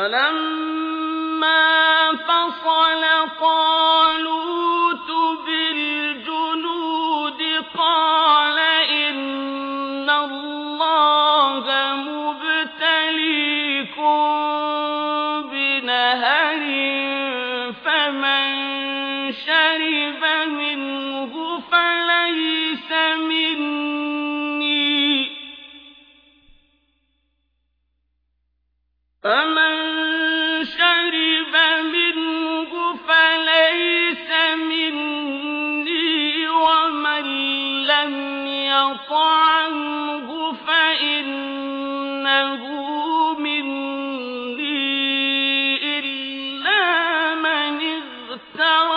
فلما فصل بالجنود قال إن الله مبتليكم فمن شرب منه فليس مني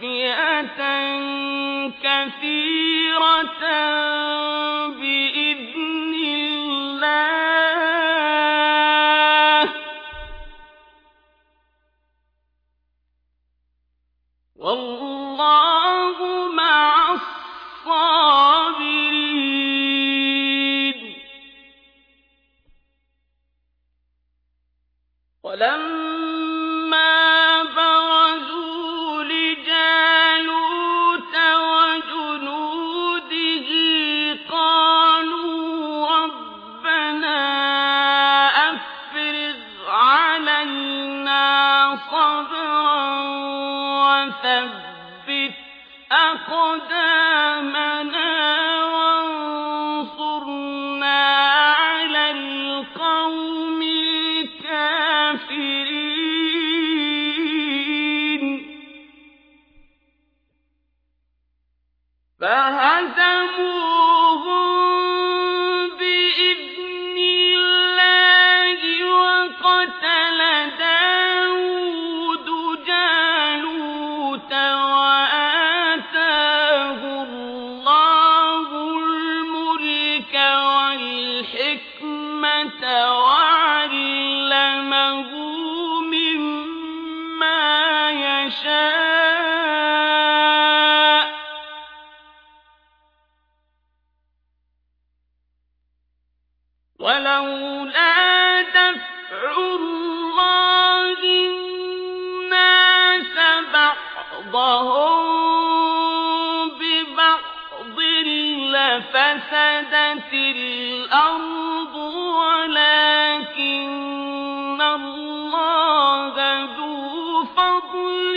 فئة كثيرة بإذن الله. والله مع الصابرين. وثبت أقدامنا وانصرنا على القوم الكافرين. فهزموهم ولولا دفع الله الناس بعضهم ببعض لفسدت الأرض ولكن الله ذو فضل